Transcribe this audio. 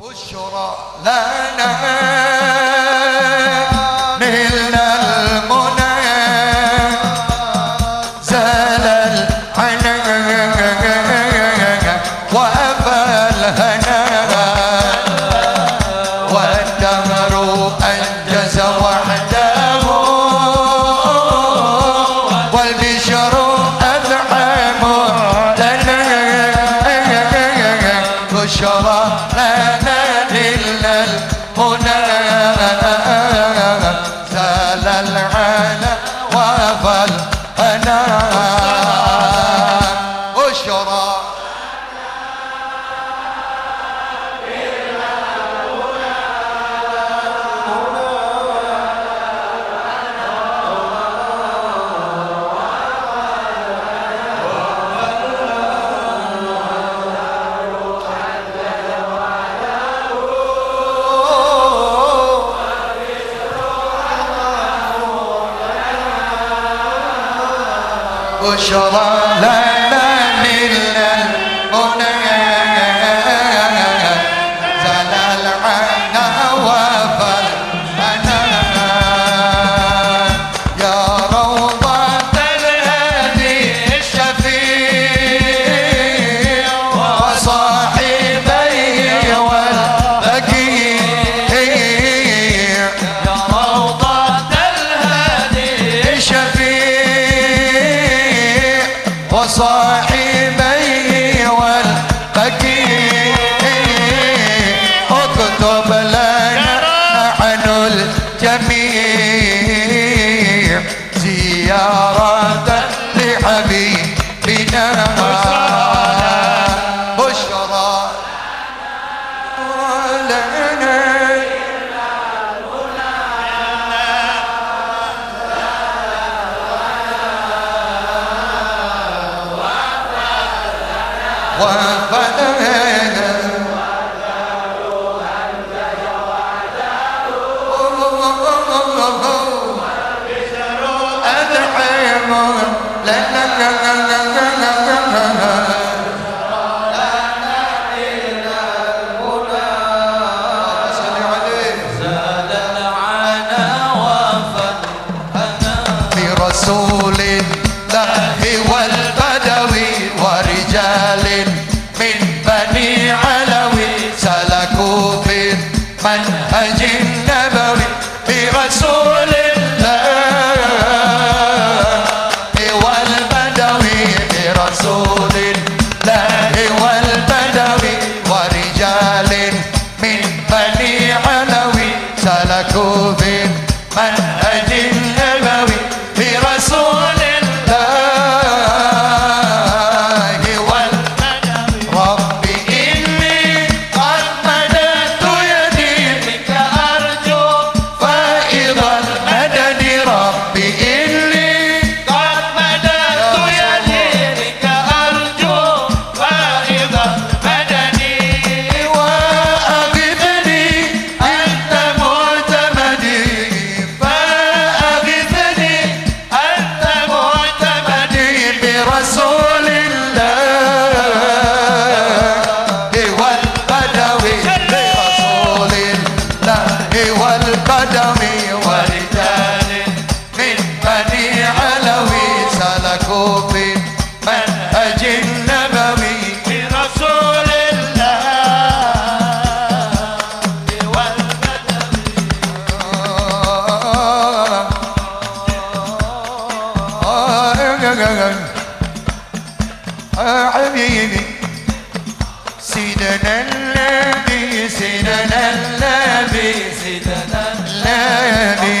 بشرى لنا. bu وصاحبيه والقكيه اكتب لنا عن الجميع زيارة لحبيبنا. رسول معروف منهج النبوي برسول الله والبدوي حبيبي. سيدنا النبي سيدنا النبي سيدنا النبي.